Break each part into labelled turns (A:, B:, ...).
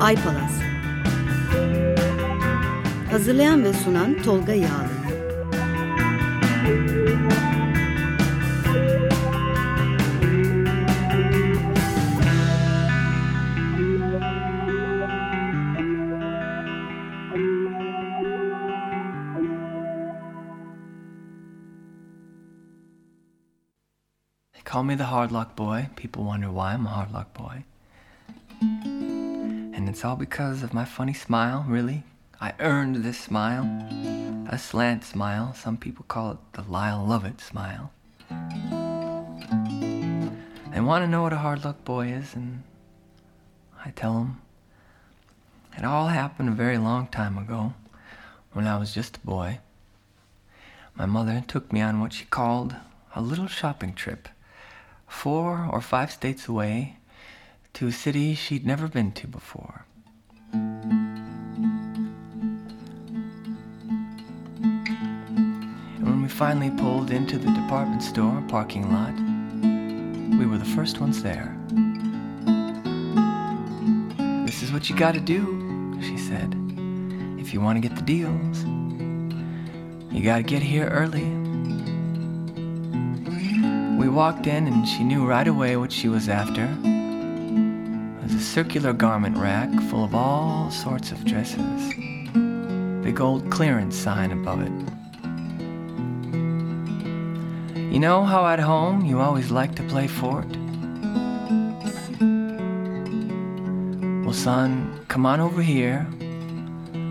A: Ay Palas Hazırlayan ve sunan Tolga Yağlı
B: Call me the hard luck boy. People wonder why I'm a hard luck boy. And it's all because of my funny smile, really. I earned this smile. A slant smile. Some people call it the Lyle Lovett smile. They want to know what a hard luck boy is, and I tell them it all happened a very long time ago when I was just a boy. My mother took me on what she called a little shopping trip four or five states away to a city she'd never been to before. And when we finally pulled into the department store parking lot, we were the first ones there. This is what you gotta do, she said, if you want to get the deals. You gotta get here early we walked in and she knew right away what she was after. Circular garment rack full of all sorts of dresses. Big old clearance sign above it. You know how at home you always like to play fort? Well, son, come on over here.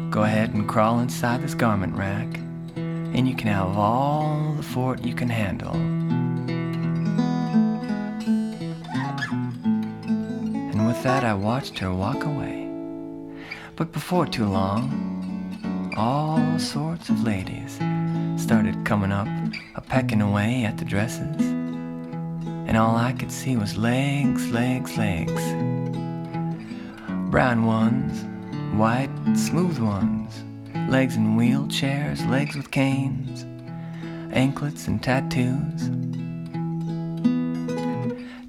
B: Go ahead and crawl inside this garment rack, and you can have all the fort you can handle. With that, I watched her walk away. But before too long, all sorts of ladies started coming up, a pecking away at the dresses. And all I could see was legs, legs, legs. Brown ones, white, smooth ones, legs in wheelchairs, legs with canes, anklets and tattoos.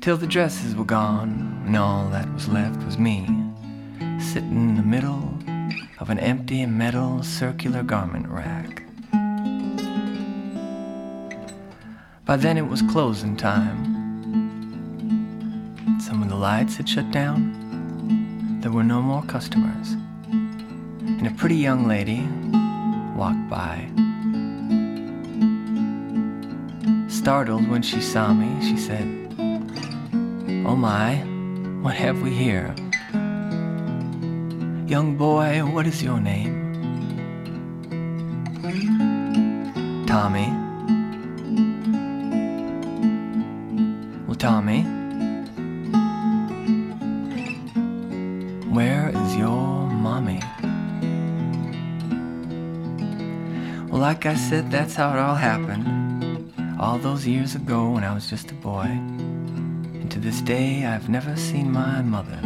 B: Till the dresses were gone and all that was left was me, sitting in the middle of an empty metal circular garment rack. By then it was closing time. Some of the lights had shut down. There were no more customers. And a pretty young lady walked by. Startled when she saw me, she said, Oh my, what have we here? Young boy, what is your name? Tommy. Well, Tommy, where is your mommy? Well, like I said, that's how it all happened. All those years ago when I was just a boy this day, I've never seen my mother.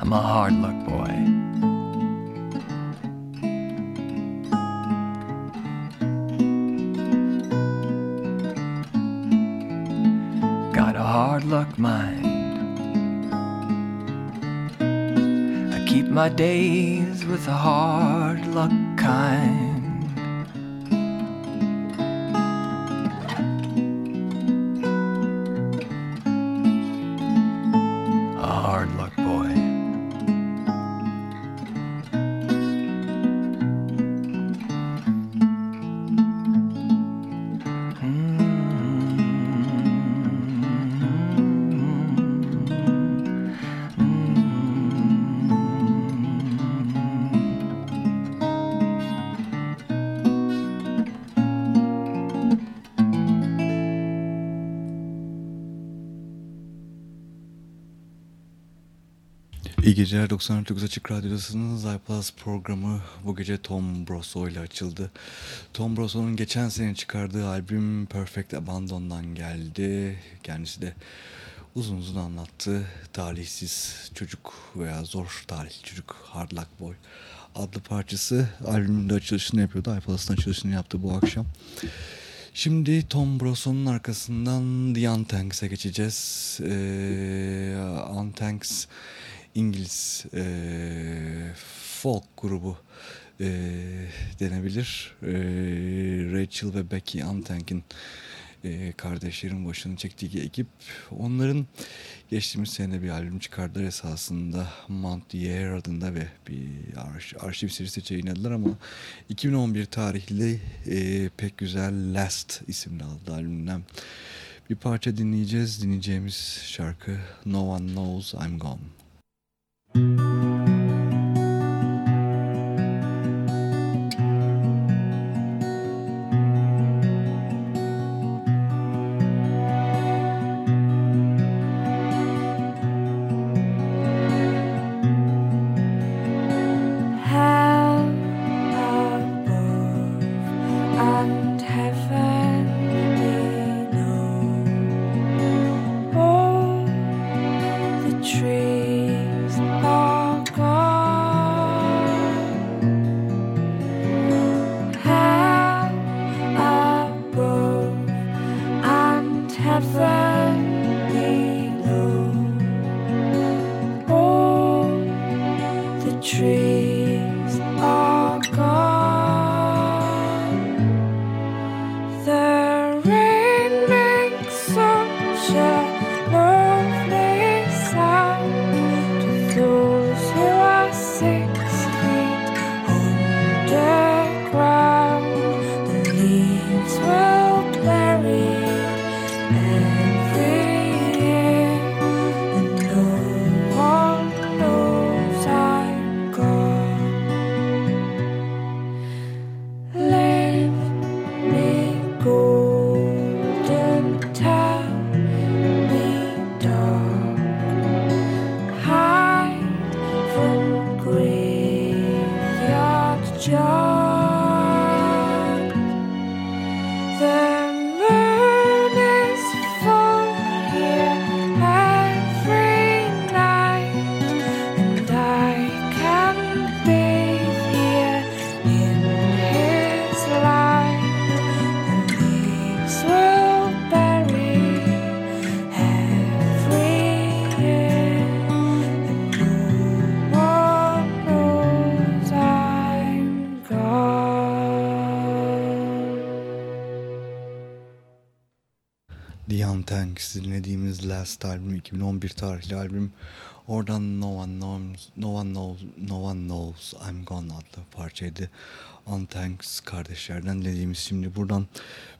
B: I'm a hard luck boy. Got a hard luck mind. I keep my days with a hard
C: geceler 99 Açık Radyo'dasının Zayplus programı bu gece Tom Brosso ile açıldı. Tom Brosso'nun geçen sene çıkardığı albüm Perfect Abandon'dan geldi. Kendisi de uzun uzun anlattı. Talihsiz çocuk veya zor talihli çocuk Hard Luck Boy adlı parçası albümünde açılışını yapıyordu. iPlus'ın açılışını yaptı bu akşam.
D: Şimdi Tom Brosson'un arkasından The Untanks'e geçeceğiz. Ee, Untanks İngiliz e, folk grubu e, denebilir. E, Rachel ve Becky Untank'in e, kardeşlerin başını çektiği ekip. Onların geçtiğimiz sene bir albüm çıkardılar esasında Mount the Air adında ve bir arş, arşiv serisi yayınladılar ama 2011 tarihli e, pek güzel Last isimli adlı albümden bir parça dinleyeceğiz. Dinleyeceğimiz şarkı No One Knows I'm Gone. thank you Müzik Last albüm 2011 tarihli albüm. Oradan No One Knows, No One Knows, No One Knows I'm Gone adlı parçaydı. Unthanks kardeşlerden dediğimiz şimdi buradan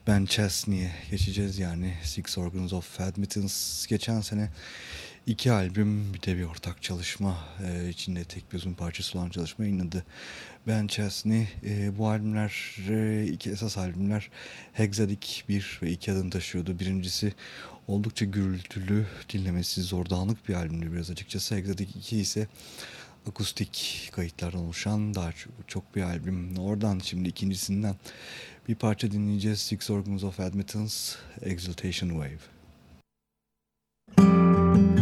D: Ben Chesney'e geçeceğiz yani Six Organs of Admittance geçen sene iki albüm bir de bir ortak çalışma e, içinde tek bir uzun parçası olan çalışma yayınladı. Ben Chesney e, bu albümler e, iki esas albümler Hexadik 1 ve 2 adını taşıyordu. Birincisi oldukça gürültülü, dinlemesi zor, dağınık bir albümdü biraz açıkçası. Exotic 2 ise akustik kayıtlardan oluşan daha çok, çok bir albüm. Oradan şimdi ikincisinden bir parça dinleyeceğiz. Six Organs of Admittance, Exaltation Wave.
C: Six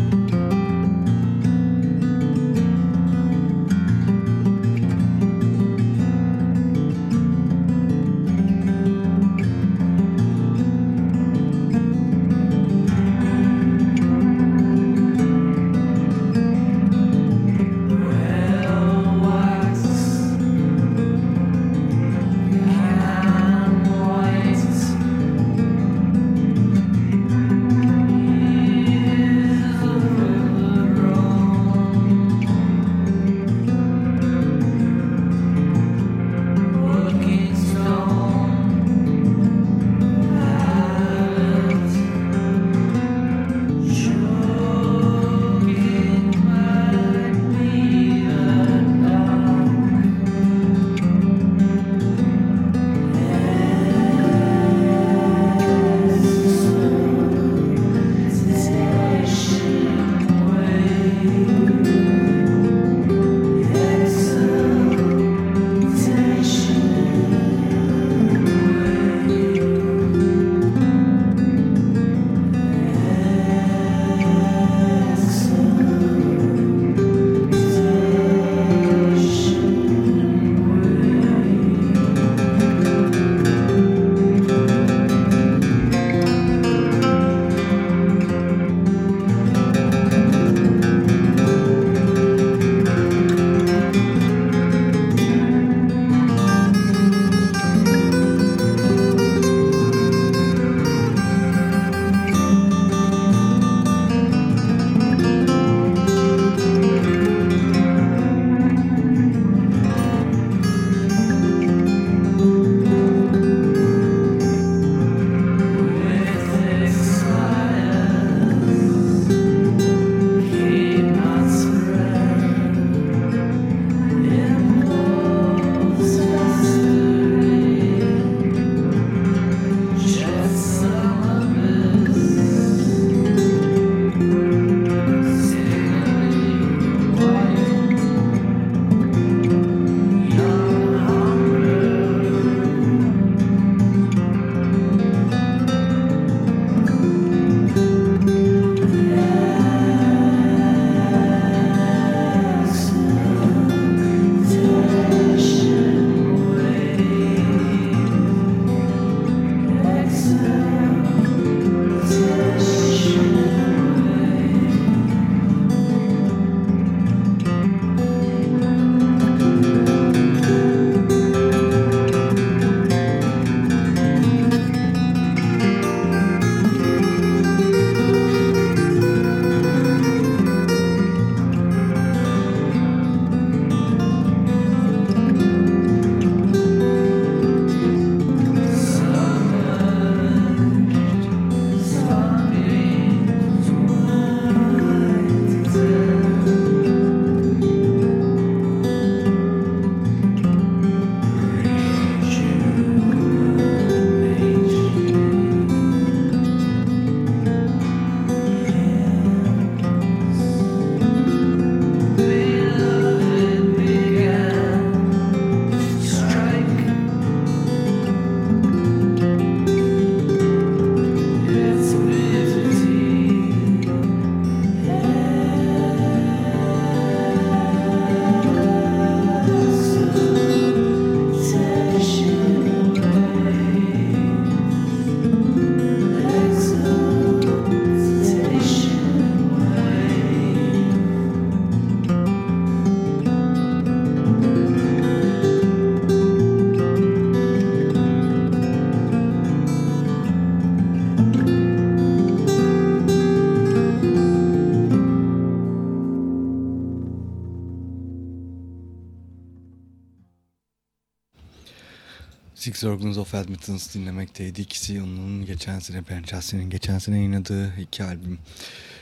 C: Organs of Admittance dinlemekteydik. Sion'un geçen sene, Penchase'nin geçen sene yayınladığı iki albüm.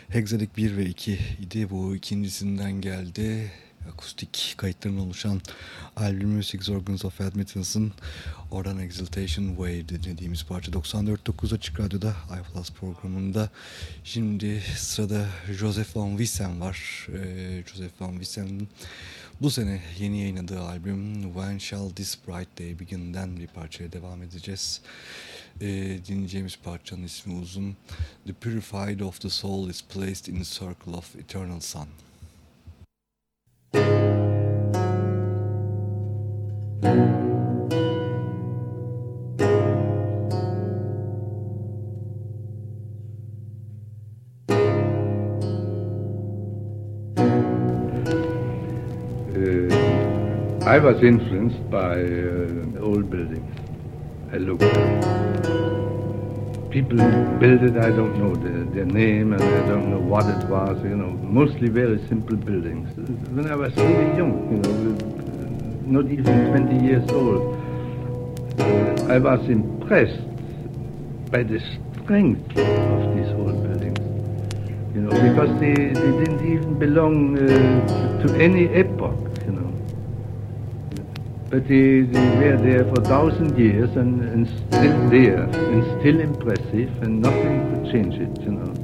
C: Hexadik 1 ve 2 idi. Bu ikincisinden geldi. Akustik kayıtların oluşan albümü Six Organs of Admittance'ın oradan Exaltation Way dinlediğimiz parça 94.9 Açık Radyo'da iPlus programında. Şimdi sırada Joseph Van Wissen var. Ee, Joseph Van Wissen'in bu sene yeni yayınladığı albüm When Shall This Bright Day Begin'den bir parçaya devam edeceğiz. Ee, dinleyeceğimiz parçanın ismi uzun. The Purified of the Soul is Placed in the Circle of Eternal Sun.
E: I was influenced by uh, old buildings. I looked at People built it, I don't know the, their name and I don't know what it was, you know, mostly very simple buildings. When I was really young, you know, not even 20 years old, I was impressed by the strength of these old buildings. You know, because they, they didn't even belong uh, to any epoch but they, they er were there for thousand years and, and still there and still impressive and nothing could change it, you know.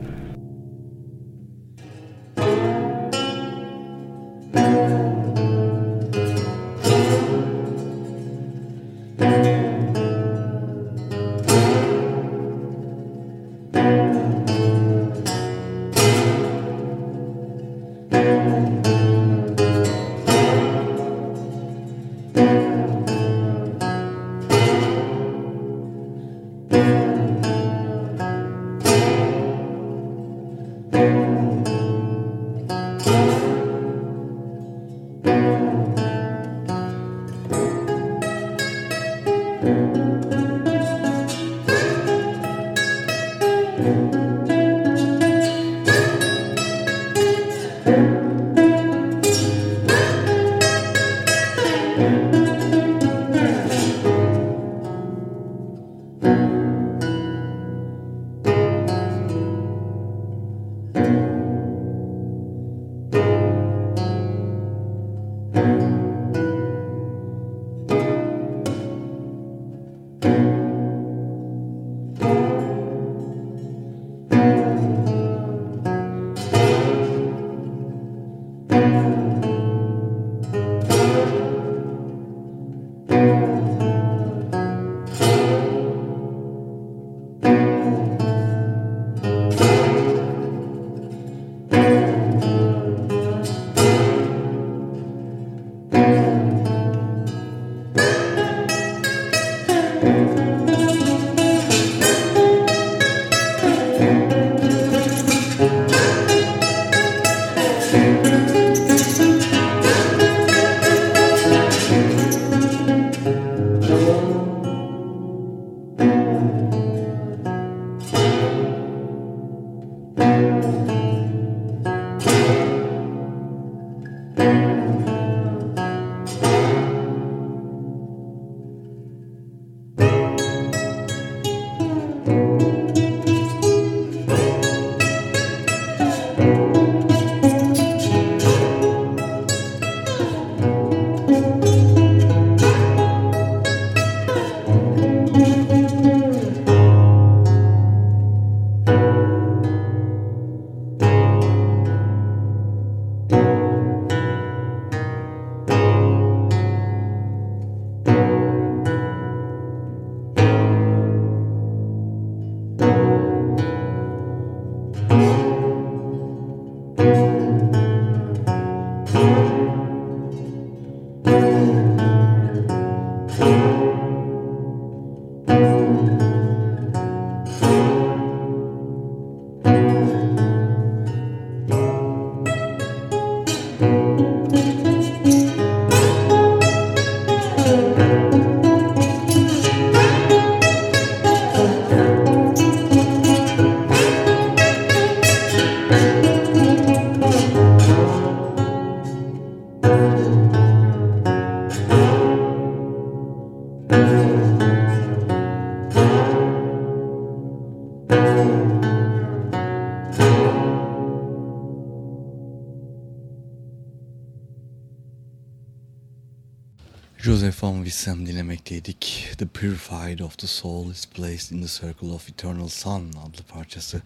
F: Wissem dinlemekteydik. The Purified of the Soul is Placed in the Circle of Eternal Sun adlı parçası.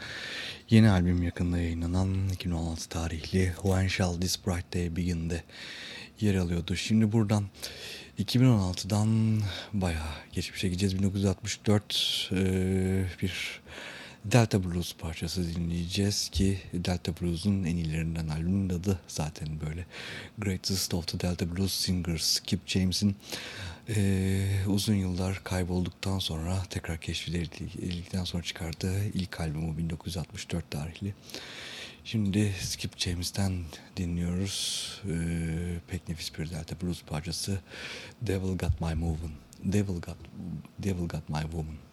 F: Yeni albüm yakında yayınlanan 2016 tarihli When Shall This Bright Day Begin'de yer alıyordu. Şimdi buradan 2016'dan bayağı geçmişe gideceğiz. 1964 e, bir Delta Blues parçası dinleyeceğiz ki Delta Blues'un en iyilerinden albümün adı zaten böyle. Greatest of the Delta Blues Singers Skip James'in e, uzun yıllar kaybolduktan sonra tekrar keşfedildikten sonra çıkardığı ilk albümü 1964 tarihli. Şimdi Skip James'ten dinliyoruz. Ee, pek nefis bir Delta Blues parçası. Devil Got My Movin'. Devil Got, Devil Got My Woman.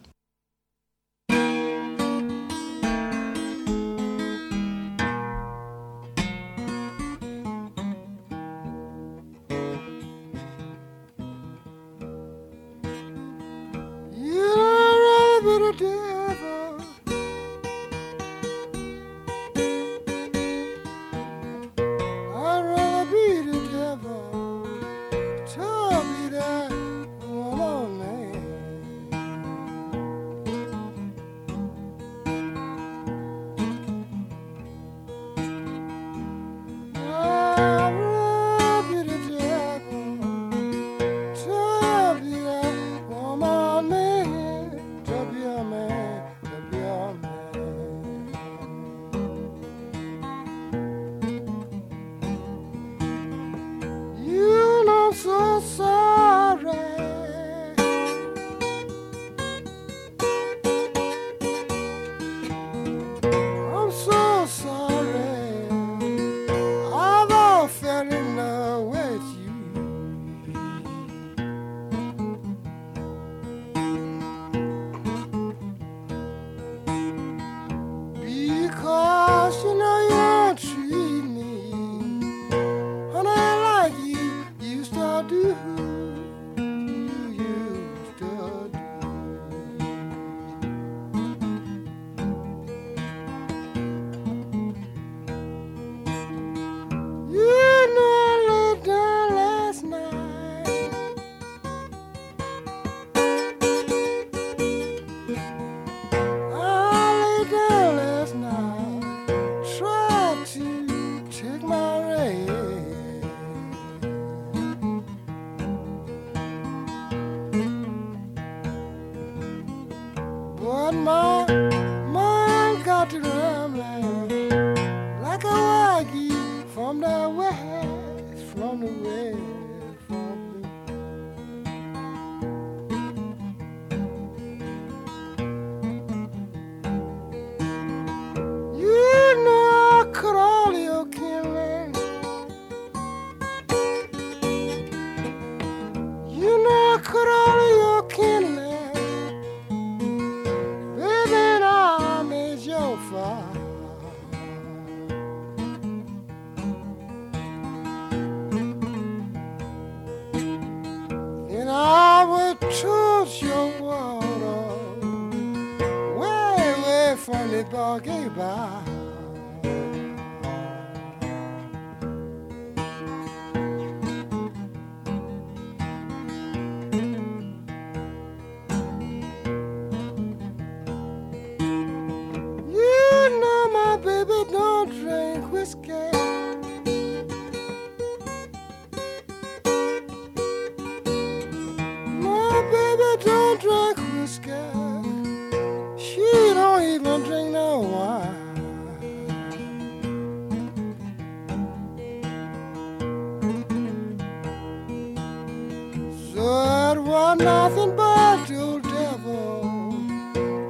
F: are nothing but your devil.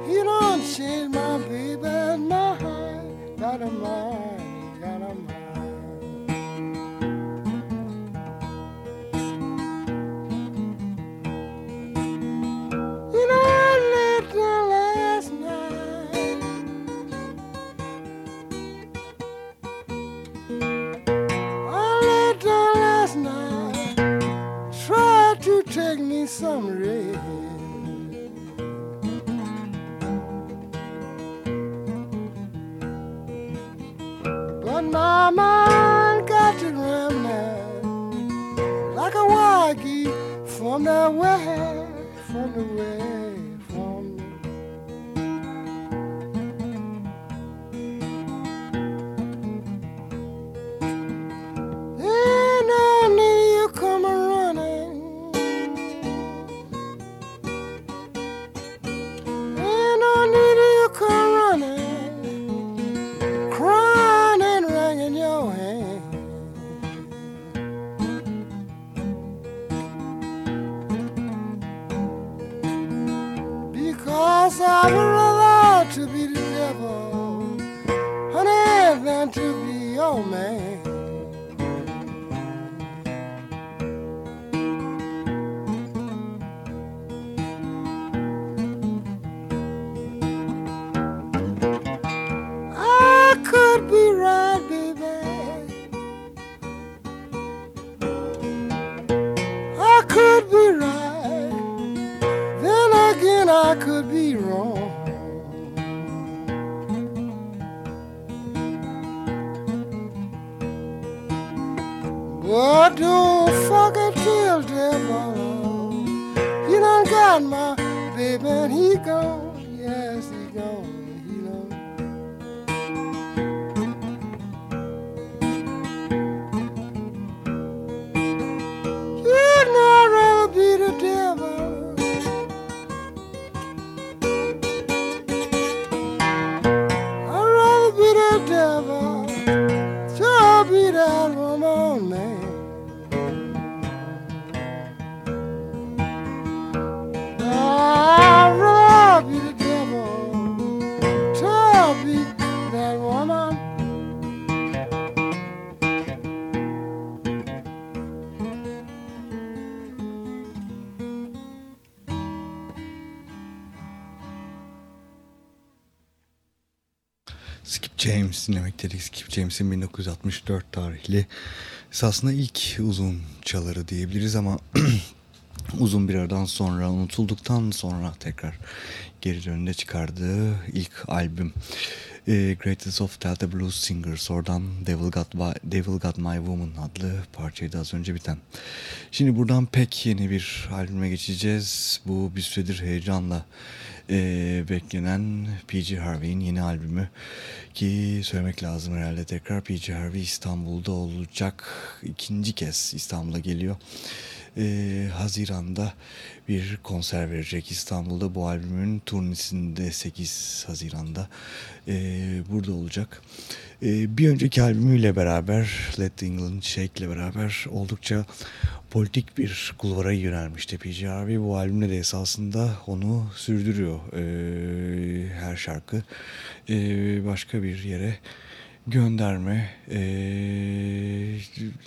F: He don't change my baby, my heart, not a mind. But don't forget till devil. You done got my baby and he gone. Yes, he gone.
C: Skip James dinlemek dedik. Skip James'in 1964 tarihli esasında ilk uzun çaları diyebiliriz ama uzun bir aradan sonra unutulduktan sonra tekrar geri dönünde çıkardığı ilk albüm. E, Greatest of Delta Blues Singers oradan Devil Got, My, Devil Got My Woman adlı parçaydı az önce biten. Şimdi buradan pek yeni bir albüme geçeceğiz. Bu bir süredir heyecanla e, beklenen P.G. Harvey'in yeni albümü ki söylemek lazım herhalde tekrar P.G. Harvey İstanbul'da olacak ikinci kez İstanbul'a geliyor. E, Haziran'da bir konser verecek İstanbul'da bu albümün turnesinde 8 Haziran'da e, burada olacak. E, bir önceki albümüyle beraber Let England Shake ile beraber oldukça politik bir kulvara yönelmişti P.J. Harvey. Bu albümde de esasında onu sürdürüyor e, her şarkı. E, başka bir yere gönderme. E,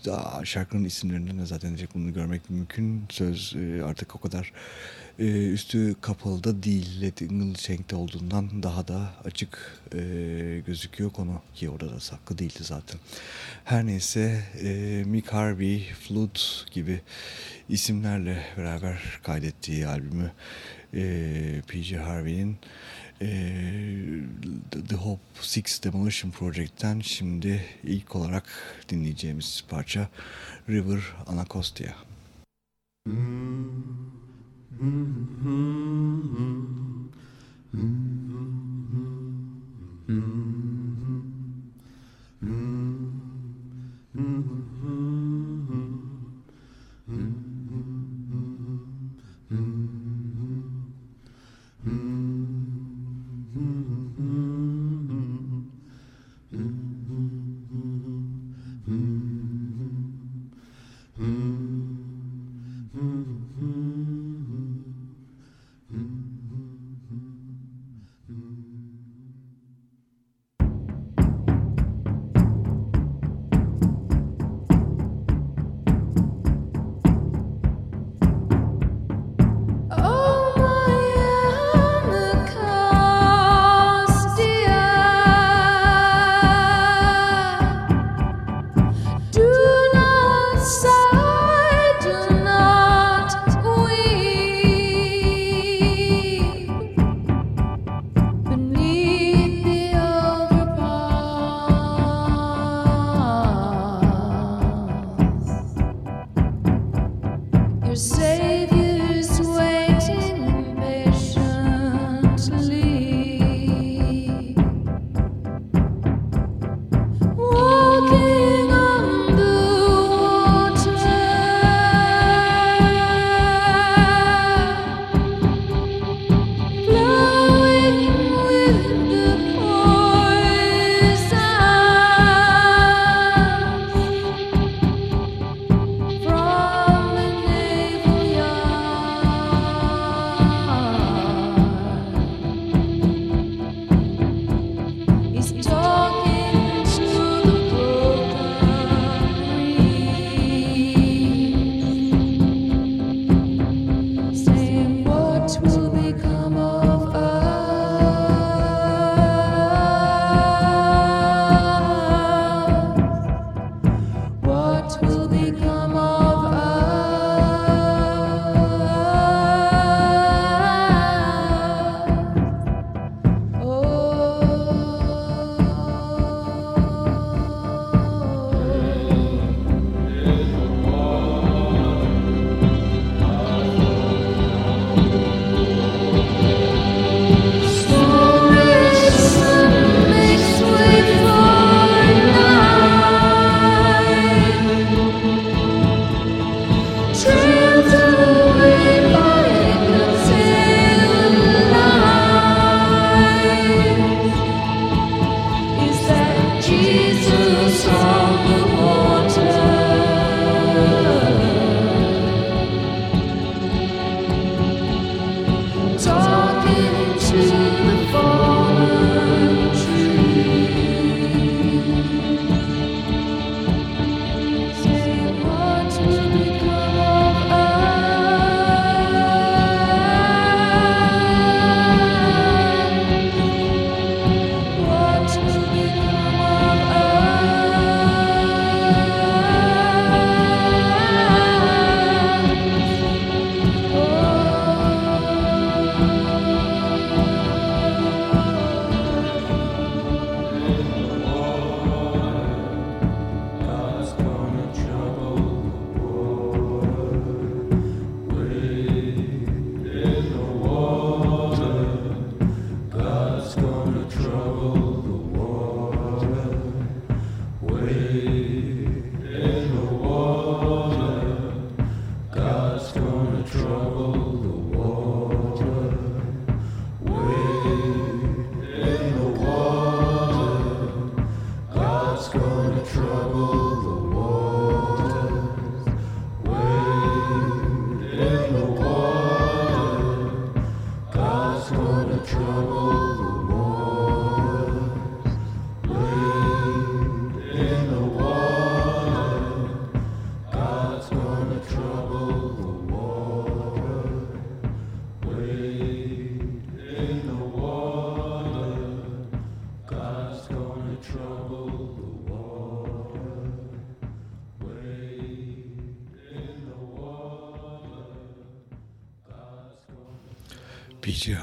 C: daha şarkının isimlerinden de zaten bunu görmek mümkün. Söz artık o kadar e, üstü kapalı da değil. Shake'de olduğundan daha da açık e, gözüküyor konu ki orada da saklı değildi zaten. Her neyse e, Mick Harvey, Flood gibi isimlerle beraber kaydettiği albümü e, P.J. Harvey'in The Hope Six Demolition Project'ten şimdi ilk olarak dinleyeceğimiz parça River Anacostia.
F: Mm-hmm.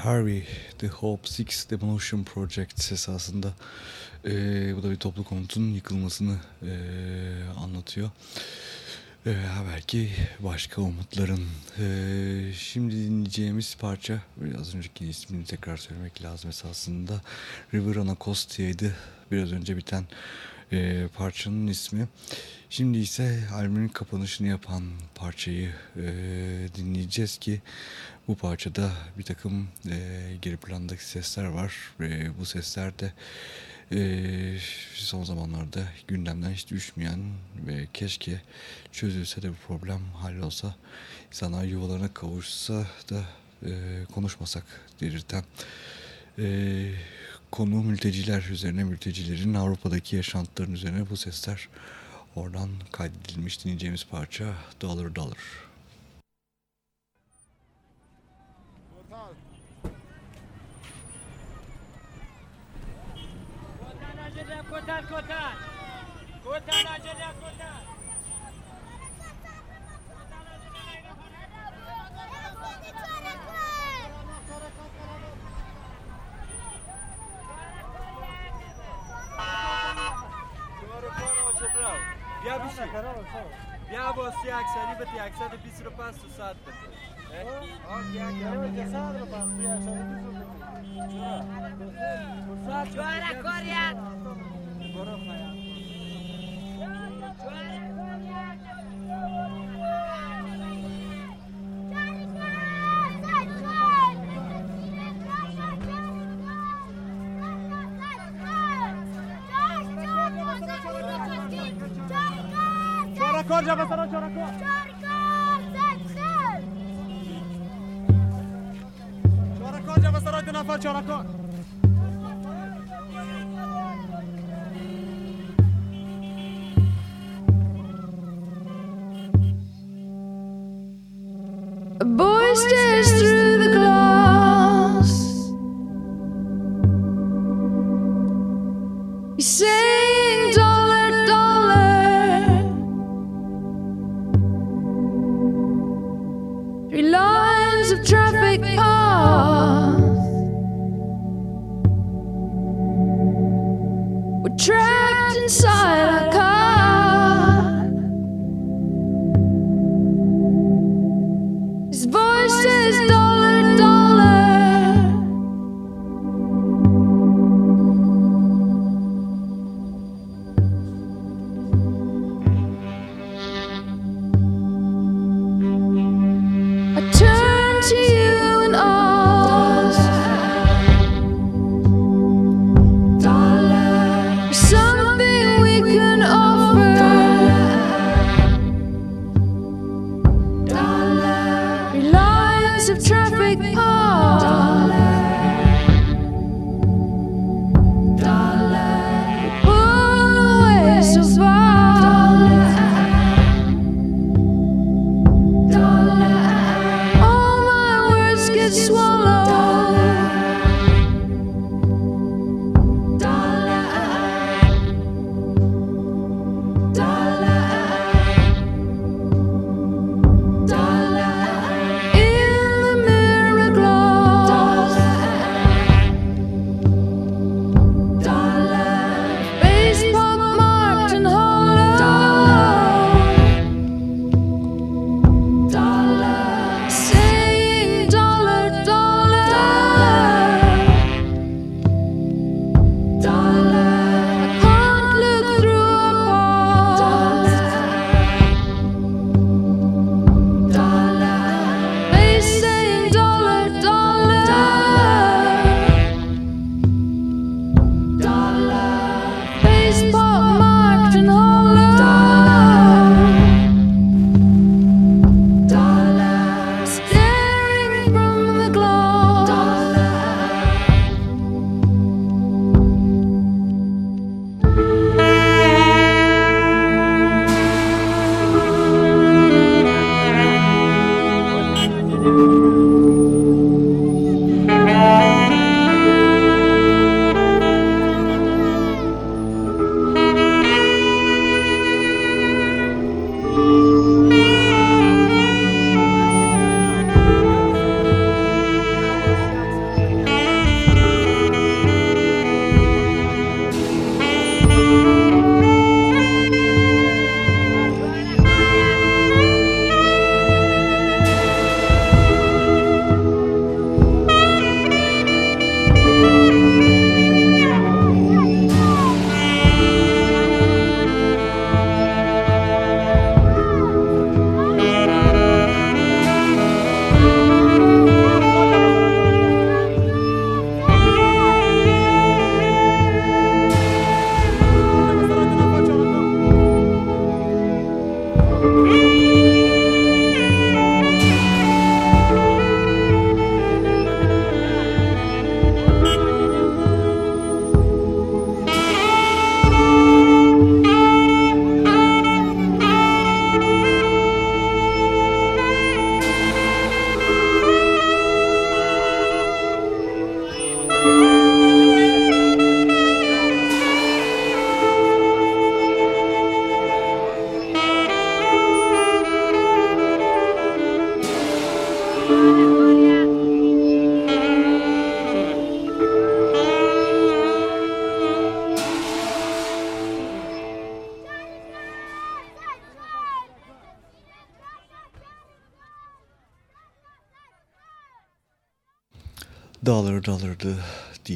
C: Harvey, The Hope Six Demolition Project esasında eee, bu da bir toplu konutun yıkılmasını eee, anlatıyor. Eee belki başka umutların. Eee, şimdi dinleyeceğimiz parça, biraz önceki ismini tekrar söylemek lazım esasında. River Anacosta'ydı biraz önce biten eee, parçanın ismi. Şimdi ise albümün kapanışını yapan parçayı eee, dinleyeceğiz ki bu parçada bir takım eee, geri plandaki sesler var ve bu sesler de eee, son zamanlarda gündemden hiç düşmeyen ve keşke çözülse de bu problem hallolsa insanlar yuvalarına kavuşsa da eee, konuşmasak dedirten eee, konu mülteciler üzerine mültecilerin Avrupa'daki yaşantıların üzerine bu sesler oradan kaydedilmiş dinleyeceğimiz parça Dollar Dollar.
G: کوتاه کوتاه کوتاه راجا کوتاه بیا بشی
H: بیا با سی اکسری به تی اکسد بیس رو پس تو ساعت بده.
D: چرا؟ چرا؟ کاریت؟ Giorgia, basta non c'è una cosa! Giorgia, basta non c'è
C: una cosa!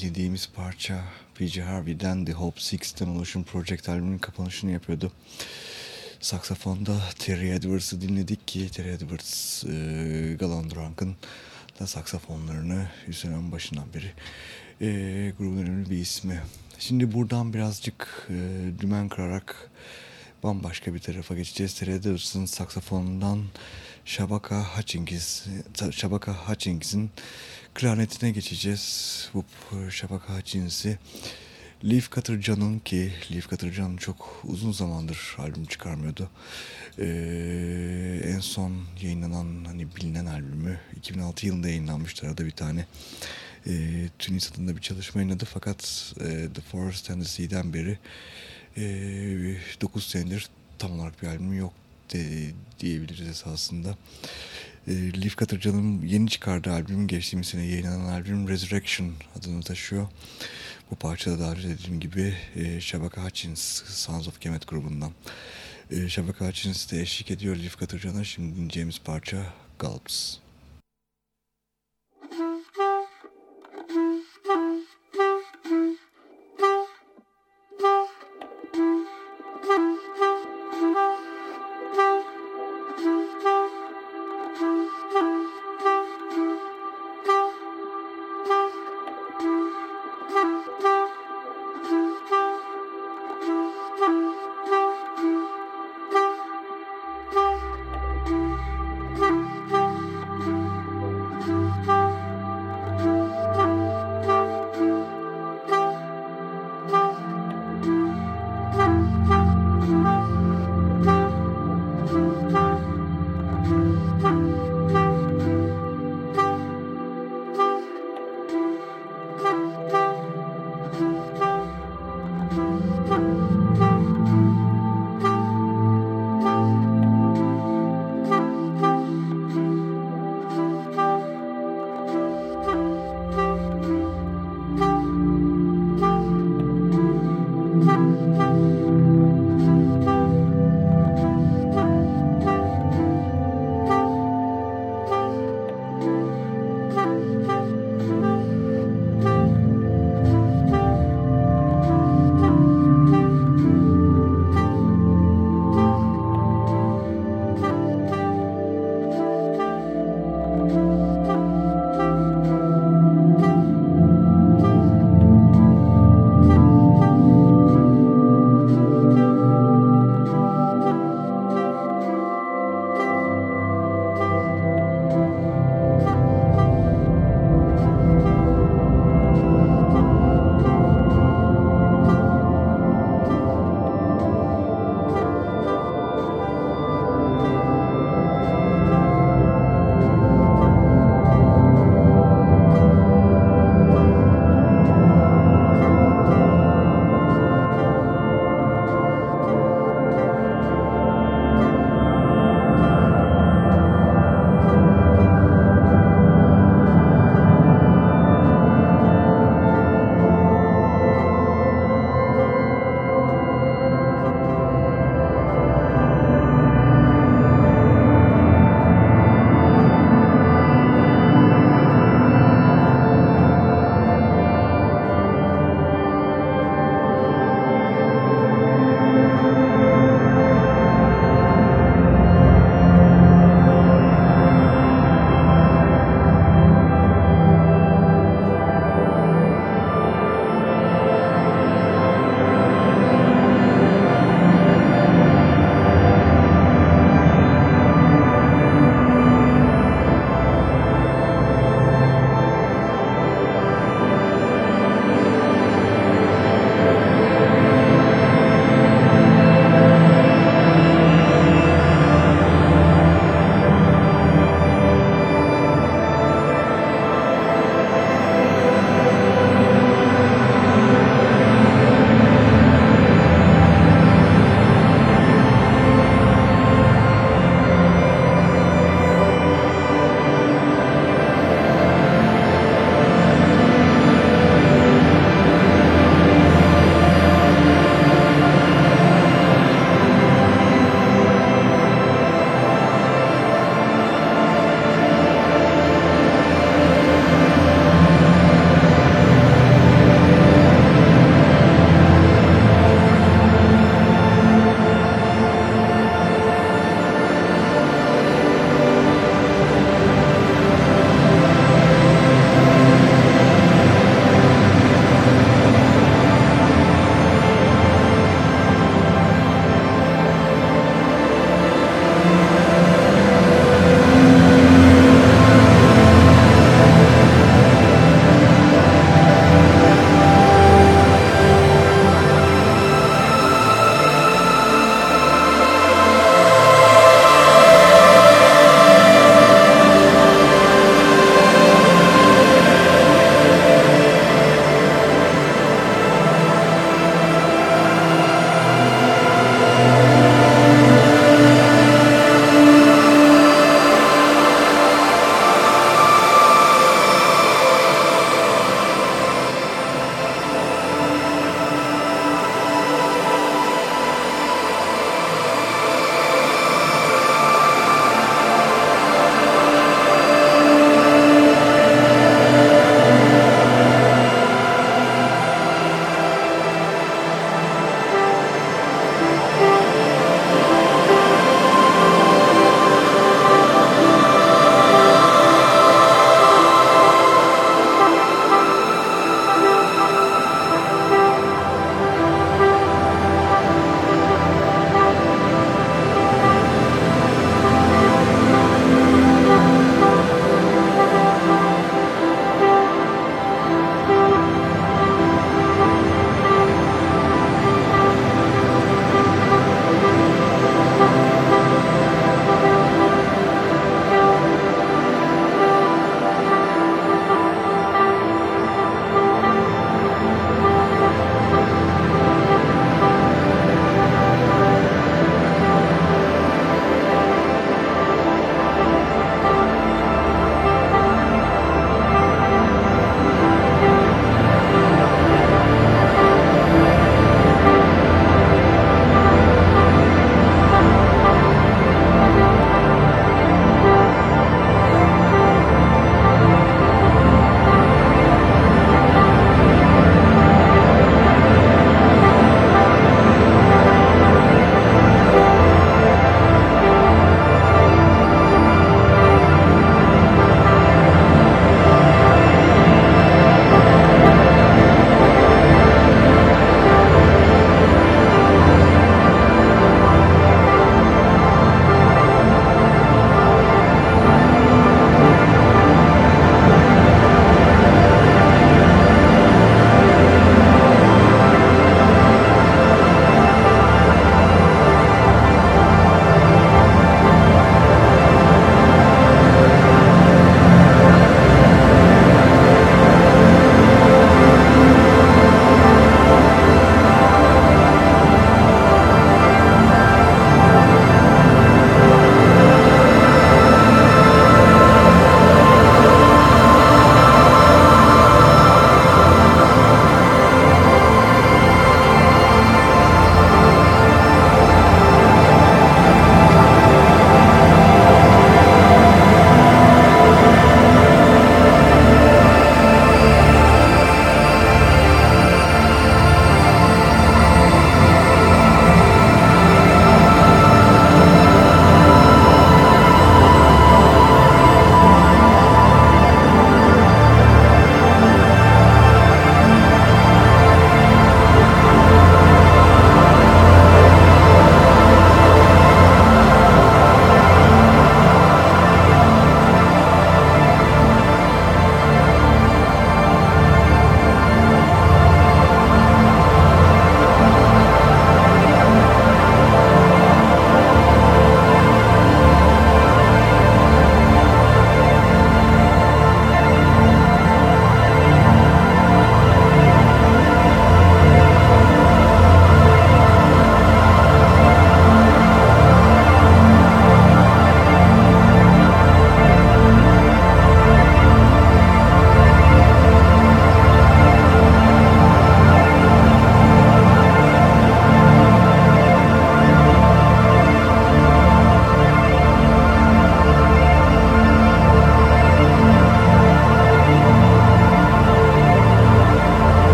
C: Dinlediğimiz parça P.J. Harvey'den The Hope Six Demolition Project albümünün kapanışını yapıyordu. Saksafonda Terry Edwards'ı dinledik ki Terry Edwards e, Galan da saksafonlarını üstlenen başından beri e, grubun önemli bir ismi. Şimdi buradan birazcık e, dümen kırarak bambaşka bir tarafa geçeceğiz. Terry Edwards'ın saksafonundan Shabaka Hutchins, Shabaka Hutchins'in klarnetine geçeceğiz. Bu Shabaka Hutchins'i Leaf John'un ki Leaf Cutter John çok uzun zamandır albüm çıkarmıyordu. Ee, en son yayınlanan hani bilinen albümü 2006 yılında yayınlanmıştı arada bir tane. Ee, Tunis adında bir çalışma yayınladı fakat e, The Forest and the Sea'den beri e, 9 senedir tam olarak bir albüm yok de, diyebiliriz esasında. E, Leaf John'un yeni çıkardığı albüm geçtiğimiz sene yayınlanan albüm Resurrection adını taşıyor. Bu parçada da dediğim gibi e, Shabaka Hutchins Sons of Kemet grubundan. E, Shabaka Hutchins de eşlik ediyor Leaf John'a. Şimdi dinleyeceğimiz parça Gulps.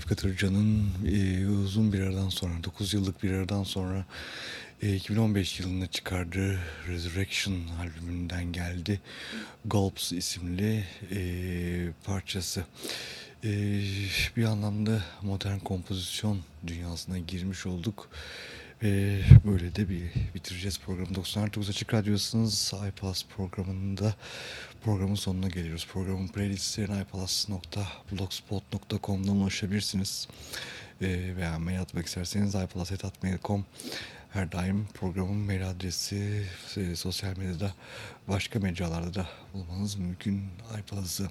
C: Leaf Katırcan'ın e, uzun bir aradan sonra, 9 yıllık bir aradan sonra e, 2015 yılında çıkardığı Resurrection albümünden geldi. Gulps isimli e, parçası. E, bir anlamda modern kompozisyon dünyasına girmiş olduk. Ve böyle de bir bitireceğiz programı. 99 Açık Radyosu'nuz iPlus programında programın sonuna geliyoruz. Programın playlistlerine iPlus.blogspot.com'dan ulaşabilirsiniz. Ee, veya mail atmak isterseniz iPlus.mail.com her daim programın mail adresi e, sosyal medyada başka mecralarda da bulmanız mümkün iPlus'ı.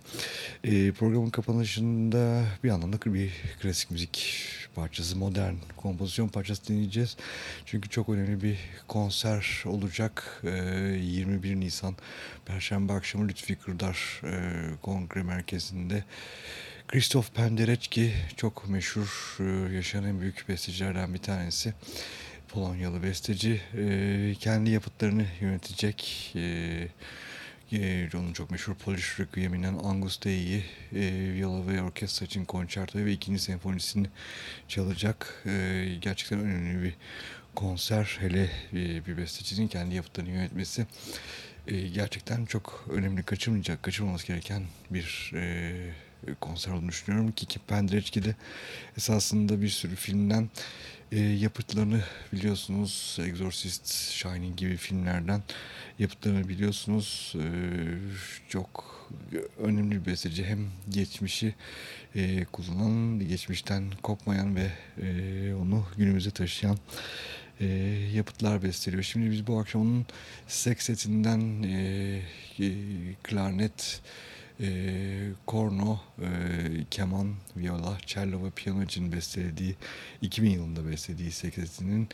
C: E, programın kapanışında bir anlamda bir klasik müzik parçası, modern kompozisyon parçası dinleyeceğiz. Çünkü çok önemli bir konser olacak. E, 21 Nisan Perşembe akşamı Lütfi Kırdar e, Kongre Merkezi'nde. Christoph Penderecki çok meşhur e, yaşayan en büyük bestecilerden bir tanesi. Polonyalı besteci e, kendi yapıtlarını yönetecek. E, e, onun çok meşhur Polish Requiem'inden Angus Dei'yi e, viola ve orkestra için konçerto ve ikinci senfonisini çalacak. E, gerçekten önemli bir konser. Hele e, bir bestecinin kendi yapıtlarını yönetmesi e, gerçekten çok önemli. Kaçırmayacak, kaçırmaması gereken bir e, konser olduğunu düşünüyorum. Kiki Penderecki de esasında bir sürü filmden e, yapıtlarını biliyorsunuz. Exorcist, Shining gibi filmlerden yapıtlarını biliyorsunuz. E, çok önemli bir besteci. Hem geçmişi e, kullanan, geçmişten kopmayan ve e, onu günümüze taşıyan e, yapıtlar besteliyor. Şimdi biz bu akşam onun seksetinden e, e, klarnet, e, korno, e, keman, viola, cello ve piyano için bestelediği 2000 yılında bestelediği seksetinin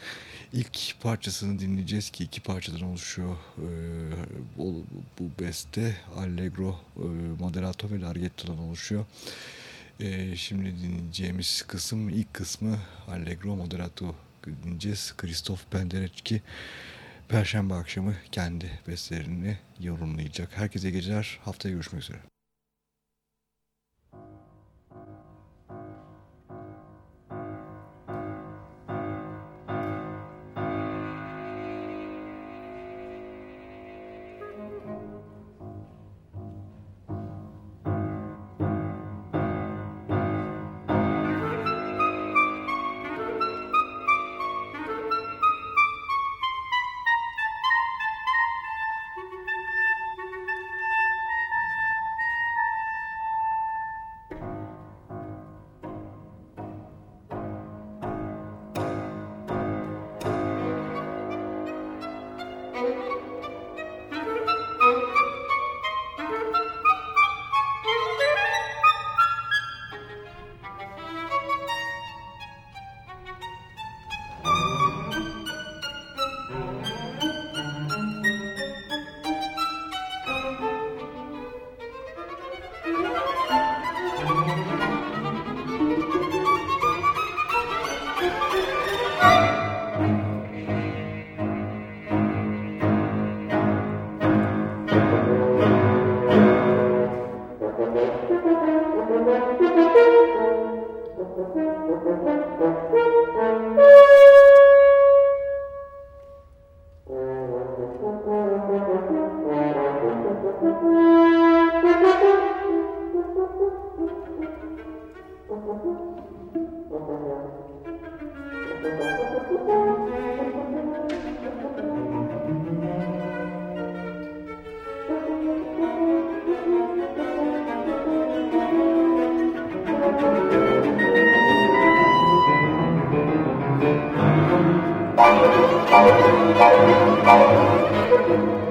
C: ilk parçasını dinleyeceğiz ki iki parçadan oluşuyor e, bu, bu beste Allegro, e, Moderato ve Larghetto'dan oluşuyor. E, şimdi dinleyeceğimiz kısım ilk kısmı Allegro Moderato dinleyeceğiz. Christoph Penderecki Perşembe akşamı kendi bestelerini yorumlayacak. Herkese geceler. Haftaya görüşmek üzere.
A: thank you.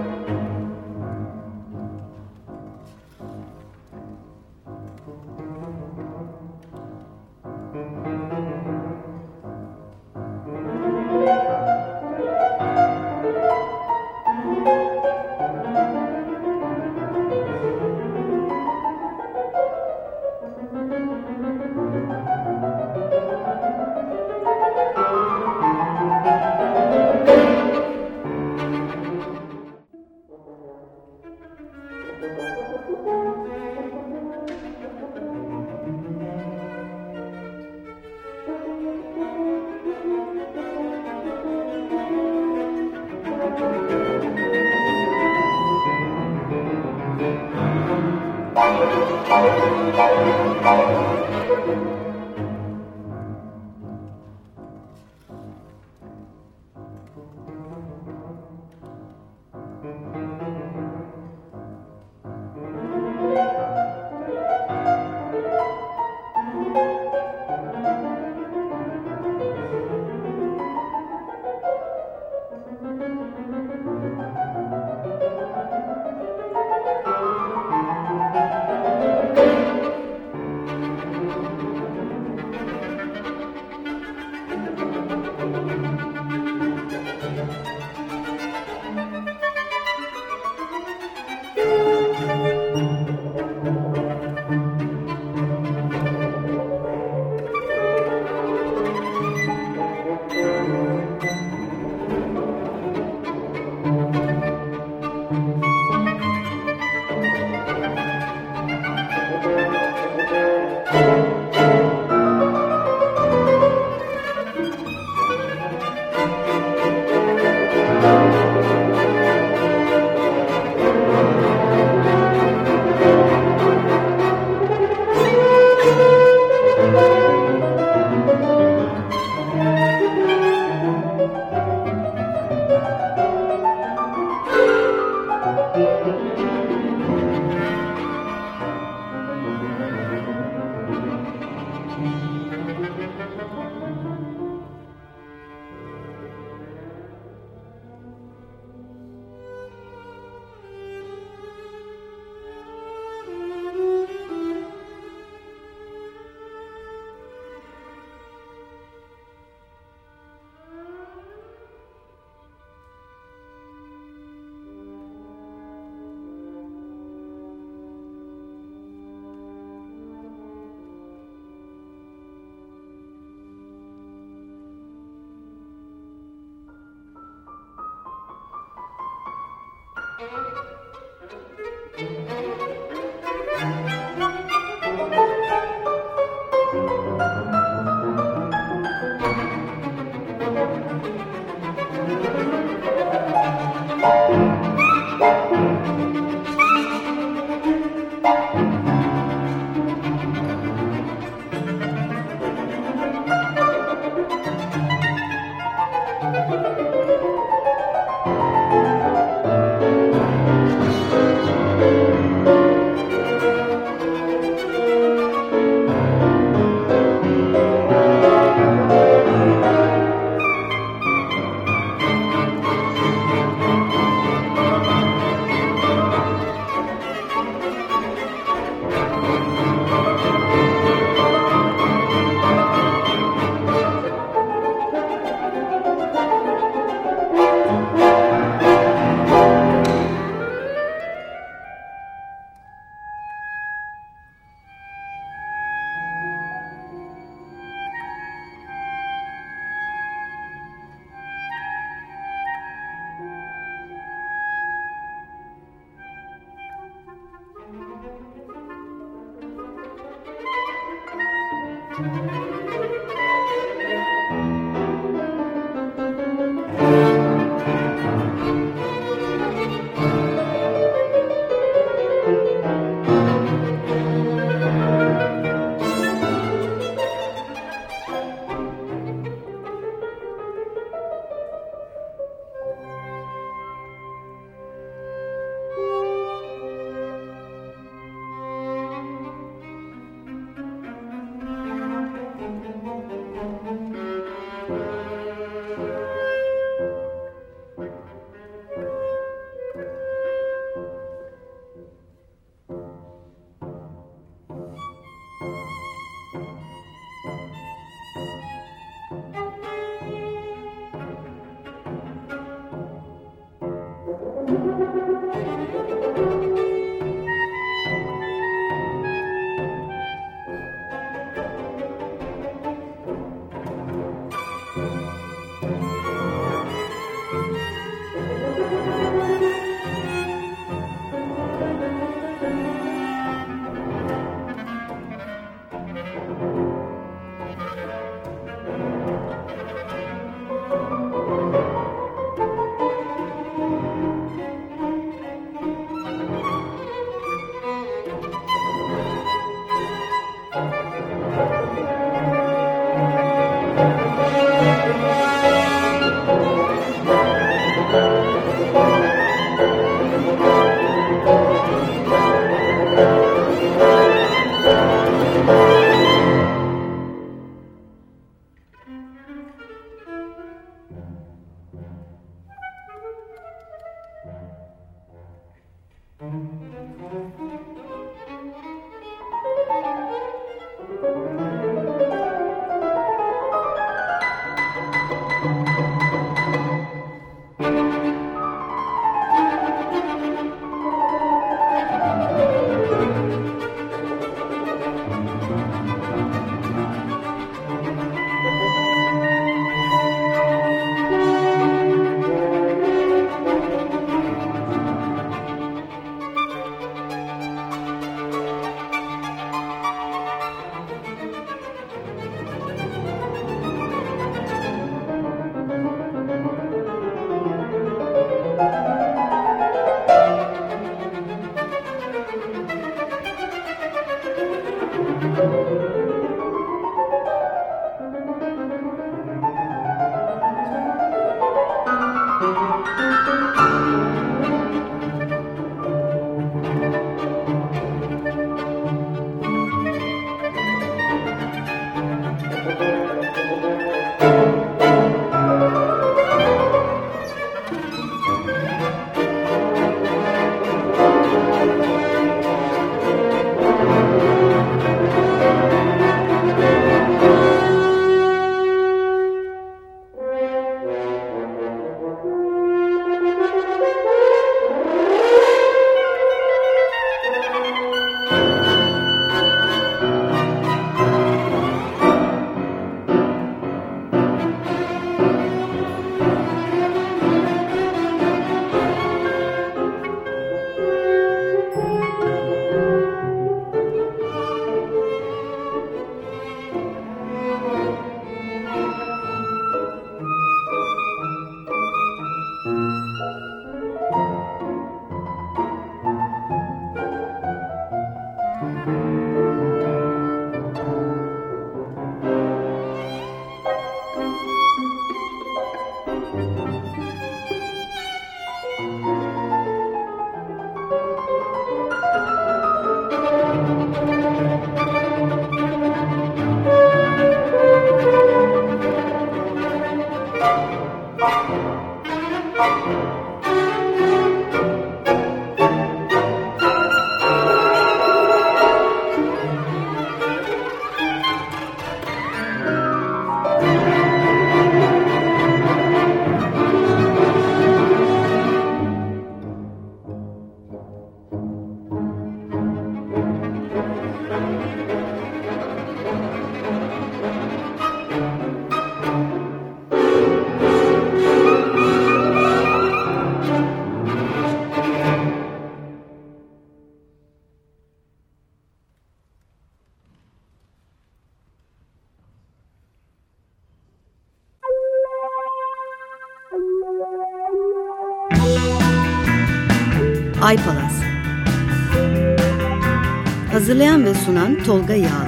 A: Sunan Tolga Yağlı